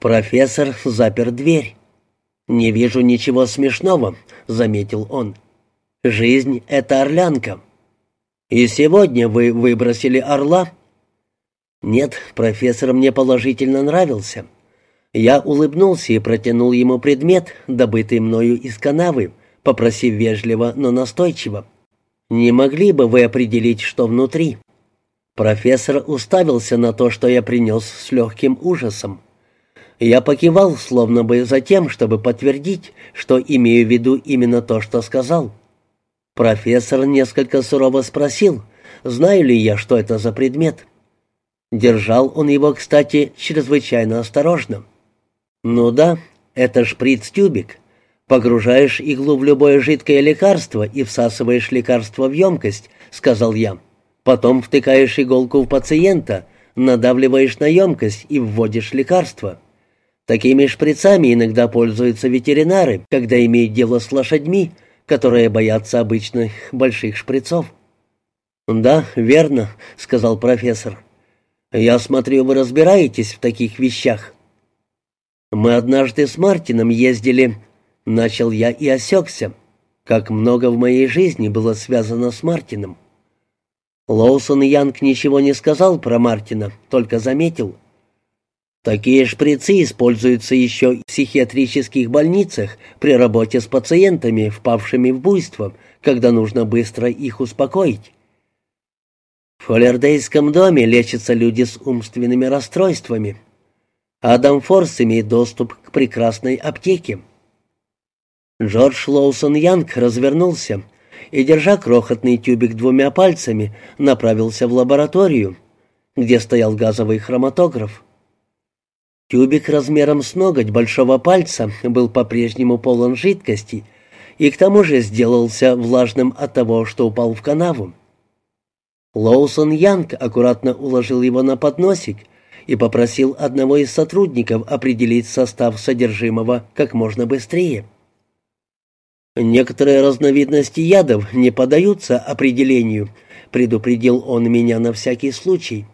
Профессор запер дверь. «Не вижу ничего смешного», — заметил он. «Жизнь — это орлянка. И сегодня вы выбросили орла?» «Нет, профессор мне положительно нравился». Я улыбнулся и протянул ему предмет, добытый мною из канавы, попросив вежливо, но настойчиво. «Не могли бы вы определить, что внутри?» Профессор уставился на то, что я принес с легким ужасом. Я покивал, словно бы за тем, чтобы подтвердить, что имею в виду именно то, что сказал. Профессор несколько сурово спросил, знаю ли я, что это за предмет. Держал он его, кстати, чрезвычайно осторожно. «Ну да, это шприц-тюбик. Погружаешь иглу в любое жидкое лекарство и всасываешь лекарство в емкость», — сказал я. «Потом втыкаешь иголку в пациента, надавливаешь на емкость и вводишь лекарство». Такими шприцами иногда пользуются ветеринары, когда имеют дело с лошадьми, которые боятся обычных больших шприцов. «Да, верно», — сказал профессор. «Я смотрю, вы разбираетесь в таких вещах». «Мы однажды с Мартином ездили...» Начал я и осекся. Как много в моей жизни было связано с Мартином. Лоусон Янг ничего не сказал про Мартина, только заметил — Такие шприцы используются еще в психиатрических больницах при работе с пациентами, впавшими в буйство, когда нужно быстро их успокоить. В Фоллердейском доме лечатся люди с умственными расстройствами. Адам Форс имеет доступ к прекрасной аптеке. Джордж Лоусон Янг развернулся и, держа крохотный тюбик двумя пальцами, направился в лабораторию, где стоял газовый хроматограф. Тюбик размером с ноготь большого пальца был по-прежнему полон жидкости и к тому же сделался влажным от того, что упал в канаву. Лоусон Янг аккуратно уложил его на подносик и попросил одного из сотрудников определить состав содержимого как можно быстрее. «Некоторые разновидности ядов не поддаются определению», — предупредил он меня на всякий случай.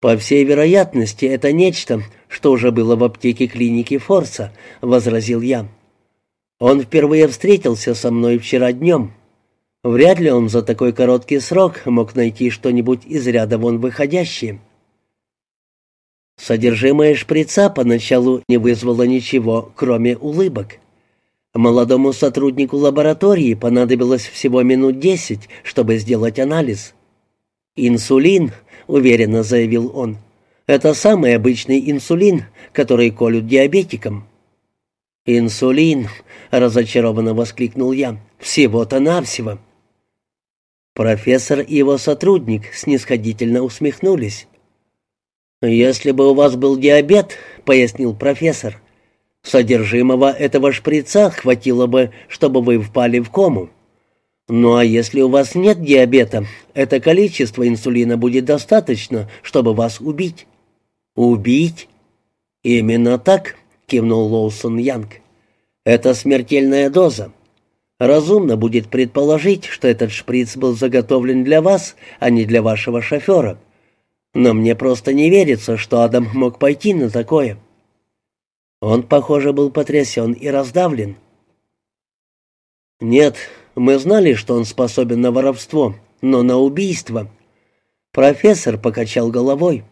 «По всей вероятности, это нечто, что уже было в аптеке клиники Форса», — возразил я. «Он впервые встретился со мной вчера днем. Вряд ли он за такой короткий срок мог найти что-нибудь из ряда вон выходящее». Содержимое шприца поначалу не вызвало ничего, кроме улыбок. Молодому сотруднику лаборатории понадобилось всего минут десять, чтобы сделать анализ. «Инсулин», — уверенно заявил он. «Это самый обычный инсулин, который колют диабетикам». «Инсулин!» — разочарованно воскликнул я. «Всего-то навсего!» Профессор и его сотрудник снисходительно усмехнулись. «Если бы у вас был диабет, — пояснил профессор, — содержимого этого шприца хватило бы, чтобы вы впали в кому. Ну а если у вас нет диабета, это количество инсулина будет достаточно, чтобы вас убить. Убить? Именно так, кивнул Лоусон Янг. Это смертельная доза. Разумно будет предположить, что этот шприц был заготовлен для вас, а не для вашего шофера. Но мне просто не верится, что Адам мог пойти на такое. Он, похоже, был потрясен и раздавлен. «Нет, мы знали, что он способен на воровство, но на убийство. Профессор покачал головой.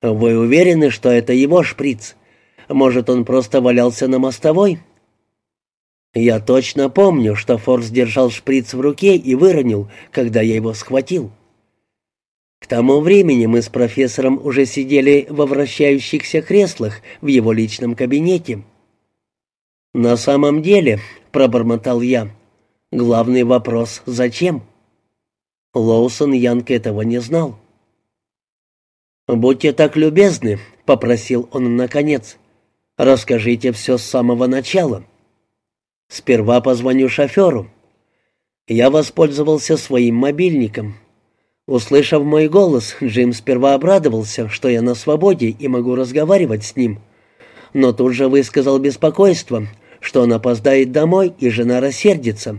Вы уверены, что это его шприц? Может, он просто валялся на мостовой? Я точно помню, что Форс держал шприц в руке и выронил, когда я его схватил. К тому времени мы с профессором уже сидели во вращающихся креслах в его личном кабинете. «На самом деле», — пробормотал я, Главный вопрос — зачем? Лоусон Янг этого не знал. «Будьте так любезны», — попросил он наконец. «Расскажите все с самого начала. Сперва позвоню шоферу». Я воспользовался своим мобильником. Услышав мой голос, Джим сперва обрадовался, что я на свободе и могу разговаривать с ним. Но тут же высказал беспокойство, что он опоздает домой, и жена рассердится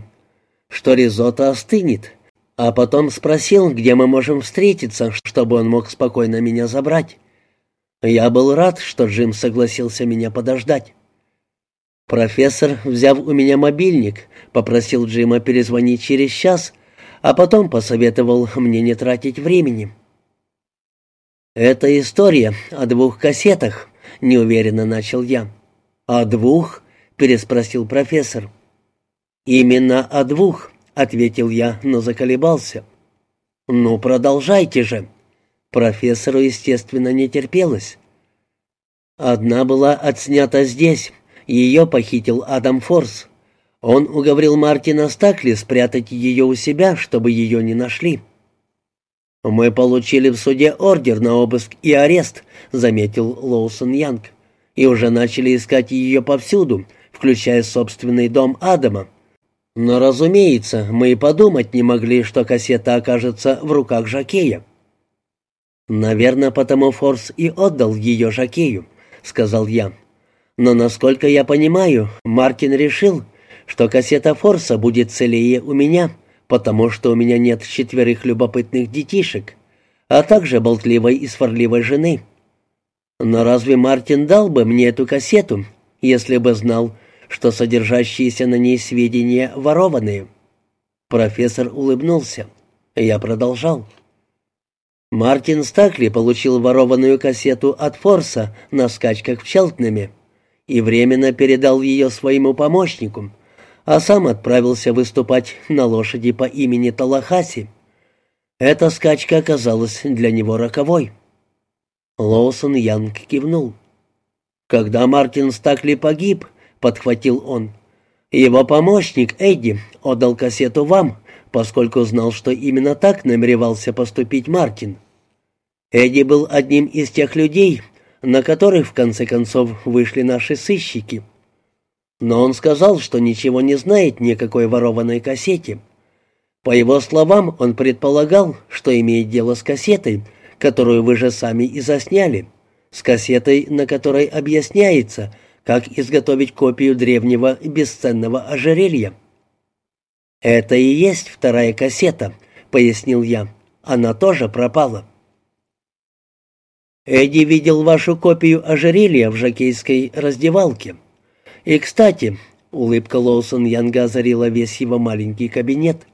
что ризотто остынет, а потом спросил, где мы можем встретиться, чтобы он мог спокойно меня забрать. Я был рад, что Джим согласился меня подождать. Профессор, взяв у меня мобильник, попросил Джима перезвонить через час, а потом посоветовал мне не тратить времени. «Это история о двух кассетах», — неуверенно начал я. «О двух?» — переспросил профессор. «Именно о двух», — ответил я, но заколебался. «Ну, продолжайте же». Профессору, естественно, не терпелось. Одна была отснята здесь. Ее похитил Адам Форс. Он уговорил Мартина Стакли спрятать ее у себя, чтобы ее не нашли. «Мы получили в суде ордер на обыск и арест», — заметил Лоусон Янг. «И уже начали искать ее повсюду, включая собственный дом Адама. Но, разумеется, мы и подумать не могли, что кассета окажется в руках Жакея». «Наверное, потому Форс и отдал ее Жакею», — сказал я. «Но, насколько я понимаю, Мартин решил, что кассета Форса будет целее у меня» потому что у меня нет четверых любопытных детишек, а также болтливой и сварливой жены. Но разве Мартин дал бы мне эту кассету, если бы знал, что содержащиеся на ней сведения ворованные?» Профессор улыбнулся. Я продолжал. Мартин Стакли получил ворованную кассету от Форса на скачках в Челтнеме и временно передал ее своему помощнику, а сам отправился выступать на лошади по имени Талахаси. Эта скачка оказалась для него роковой. Лоусон Янг кивнул. «Когда Мартин Стакли погиб», — подхватил он, — «его помощник Эдди отдал кассету вам, поскольку знал, что именно так намеревался поступить Мартин. Эдди был одним из тех людей, на которых, в конце концов, вышли наши сыщики». Но он сказал, что ничего не знает ни о какой ворованной кассете. По его словам, он предполагал, что имеет дело с кассетой, которую вы же сами и засняли, с кассетой, на которой объясняется, как изготовить копию древнего бесценного ожерелья. «Это и есть вторая кассета», — пояснил я. «Она тоже пропала». Эдди видел вашу копию ожерелья в жакейской раздевалке. И, кстати, улыбка Лоусон Янга озарила весь его маленький кабинет.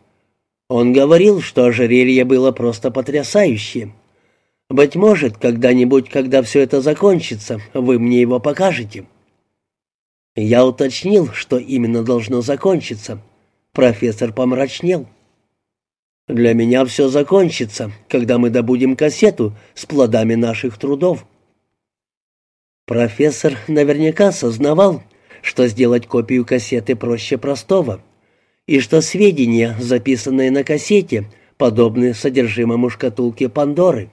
Он говорил, что ожерелье было просто потрясающее. Быть может, когда-нибудь, когда все это закончится, вы мне его покажете. Я уточнил, что именно должно закончиться. Профессор помрачнел. Для меня все закончится, когда мы добудем кассету с плодами наших трудов. Профессор наверняка сознавал, что сделать копию кассеты проще простого, и что сведения, записанные на кассете, подобны содержимому шкатулки Пандоры.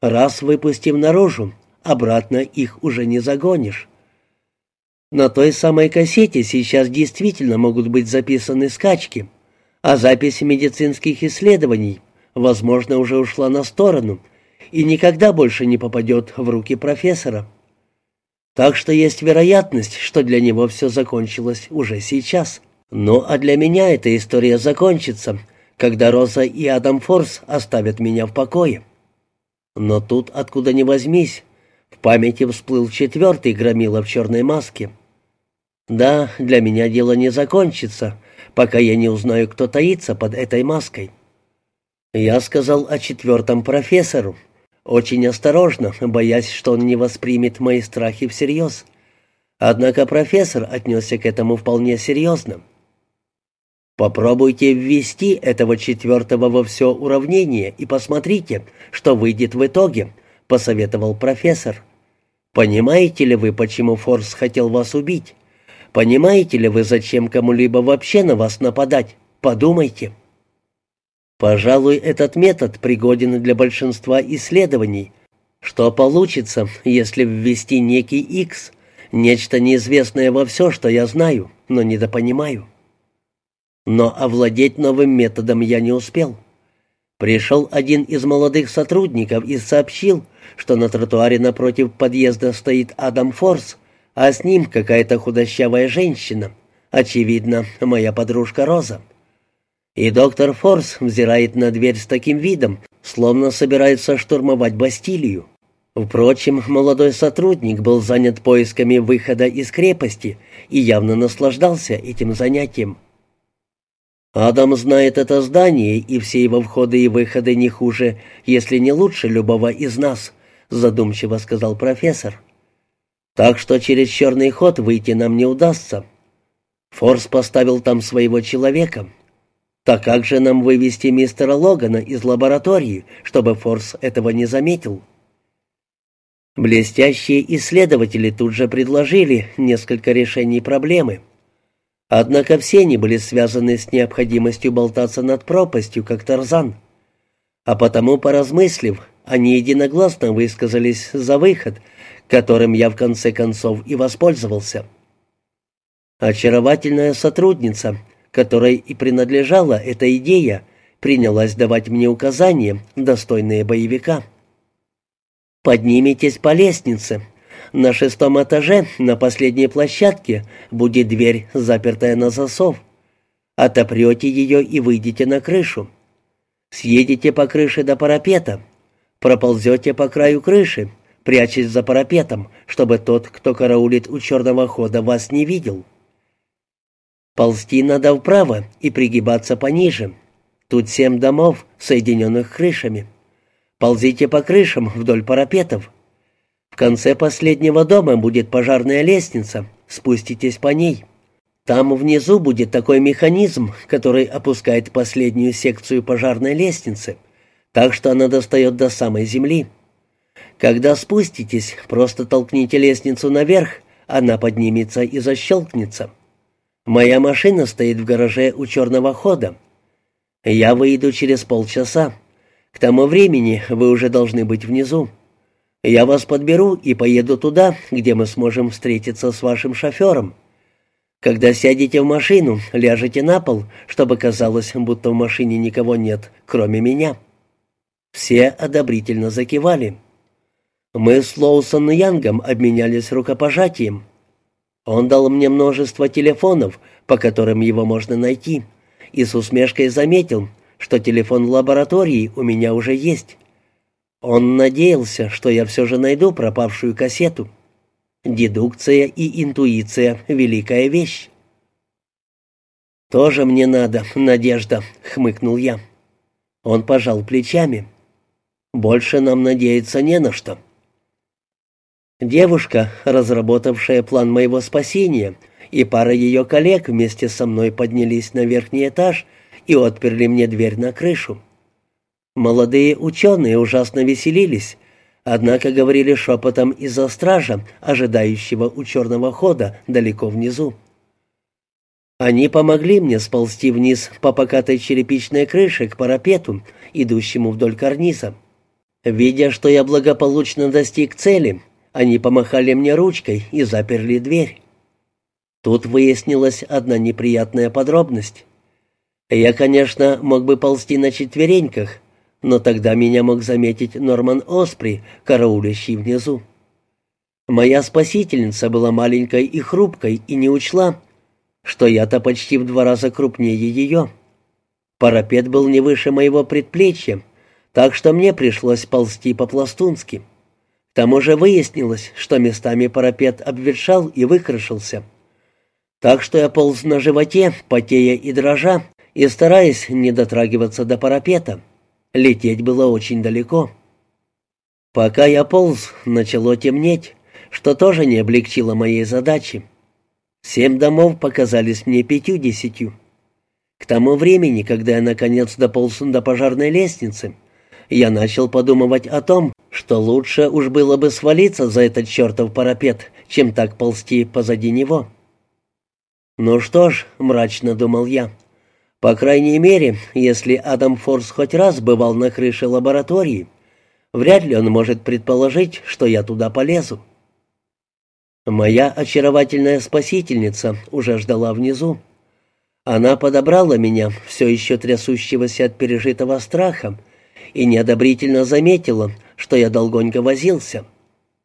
Раз выпустив наружу, обратно их уже не загонишь. На той самой кассете сейчас действительно могут быть записаны скачки, а запись медицинских исследований, возможно, уже ушла на сторону и никогда больше не попадет в руки профессора. Так что есть вероятность, что для него все закончилось уже сейчас. Ну, а для меня эта история закончится, когда Роза и Адам Форс оставят меня в покое. Но тут, откуда ни возьмись, в памяти всплыл четвертый громила в черной маске. Да, для меня дело не закончится, пока я не узнаю, кто таится под этой маской. Я сказал о четвертом профессору, очень осторожно, боясь, что он не воспримет мои страхи всерьез. Однако профессор отнесся к этому вполне серьезно. «Попробуйте ввести этого четвертого во все уравнение и посмотрите, что выйдет в итоге», — посоветовал профессор. «Понимаете ли вы, почему Форс хотел вас убить? Понимаете ли вы, зачем кому-либо вообще на вас нападать? Подумайте». Пожалуй, этот метод пригоден для большинства исследований. Что получится, если ввести некий X, нечто неизвестное во все, что я знаю, но недопонимаю? Но овладеть новым методом я не успел. Пришел один из молодых сотрудников и сообщил, что на тротуаре напротив подъезда стоит Адам Форс, а с ним какая-то худощавая женщина, очевидно, моя подружка Роза. И доктор Форс взирает на дверь с таким видом, словно собирается штурмовать Бастилию. Впрочем, молодой сотрудник был занят поисками выхода из крепости и явно наслаждался этим занятием. Адам знает это здание, и все его входы и выходы не хуже, если не лучше любого из нас, задумчиво сказал профессор. Так что через черный ход выйти нам не удастся. Форс поставил там своего человека. Так как же нам вывести мистера Логана из лаборатории, чтобы Форс этого не заметил? Блестящие исследователи тут же предложили несколько решений проблемы. Однако все они были связаны с необходимостью болтаться над пропастью, как Тарзан. А потому, поразмыслив, они единогласно высказались за выход, которым я в конце концов и воспользовался. Очаровательная сотрудница, которой и принадлежала эта идея, принялась давать мне указания, достойные боевика. Поднимитесь по лестнице. На шестом этаже, на последней площадке, будет дверь, запертая на засов. Отопрете ее и выйдете на крышу. Съедете по крыше до парапета. Проползете по краю крыши, прячась за парапетом, чтобы тот, кто караулит у черного хода, вас не видел. Ползти надо вправо и пригибаться пониже. Тут семь домов, соединенных крышами. Ползите по крышам вдоль парапетов. В конце последнего дома будет пожарная лестница. Спуститесь по ней. Там внизу будет такой механизм, который опускает последнюю секцию пожарной лестницы, так что она достает до самой земли. Когда спуститесь, просто толкните лестницу наверх, она поднимется и защелкнется. Моя машина стоит в гараже у черного хода. Я выйду через полчаса. К тому времени вы уже должны быть внизу. Я вас подберу и поеду туда, где мы сможем встретиться с вашим шофером. Когда сядете в машину, ляжете на пол, чтобы казалось, будто в машине никого нет, кроме меня». Все одобрительно закивали. Мы с Лоусон и Янгом обменялись рукопожатием. Он дал мне множество телефонов, по которым его можно найти, и с усмешкой заметил, что телефон лаборатории у меня уже есть. Он надеялся, что я все же найду пропавшую кассету. Дедукция и интуиция — великая вещь. «Тоже мне надо, Надежда», — хмыкнул я. Он пожал плечами. «Больше нам надеяться не на что». Девушка, разработавшая план моего спасения, и пара ее коллег вместе со мной поднялись на верхний этаж — и отперли мне дверь на крышу. Молодые ученые ужасно веселились, однако говорили шепотом из-за стража, ожидающего у черного хода далеко внизу. Они помогли мне сползти вниз по покатой черепичной крыше к парапету, идущему вдоль карниза. Видя, что я благополучно достиг цели, они помахали мне ручкой и заперли дверь. Тут выяснилась одна неприятная подробность. Я, конечно, мог бы ползти на четвереньках, но тогда меня мог заметить Норман Оспри, караулящий внизу. Моя спасительница была маленькой и хрупкой и не учла, что я-то почти в два раза крупнее ее. Парапет был не выше моего предплечья, так что мне пришлось ползти по-пластунски. К тому же выяснилось, что местами парапет обветшал и выкрашился. Так что я полз на животе, потея и дрожа, и стараясь не дотрагиваться до парапета. Лететь было очень далеко. Пока я полз, начало темнеть, что тоже не облегчило моей задачи. Семь домов показались мне пятью-десятью. К тому времени, когда я наконец дополз до пожарной лестницы, я начал подумывать о том, что лучше уж было бы свалиться за этот чертов парапет, чем так ползти позади него. «Ну что ж», — мрачно думал я, по крайней мере, если Адам Форс хоть раз бывал на крыше лаборатории, вряд ли он может предположить, что я туда полезу. Моя очаровательная спасительница уже ждала внизу. Она подобрала меня, все еще трясущегося от пережитого страха, и неодобрительно заметила, что я долгонько возился.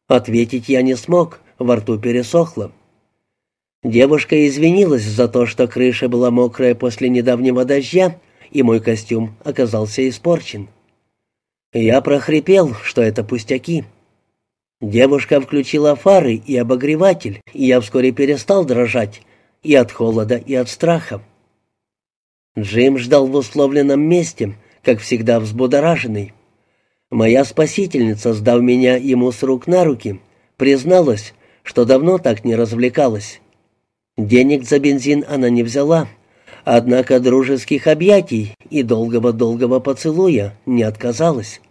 Ответить я не смог, во рту пересохло. Девушка извинилась за то, что крыша была мокрая после недавнего дождя, и мой костюм оказался испорчен. Я прохрипел, что это пустяки. Девушка включила фары и обогреватель, и я вскоре перестал дрожать и от холода, и от страха. Джим ждал в условленном месте, как всегда взбудораженный. Моя спасительница, сдав меня ему с рук на руки, призналась, что давно так не развлекалась. Денег за бензин она не взяла, однако дружеских объятий и долгого-долгого поцелуя не отказалась.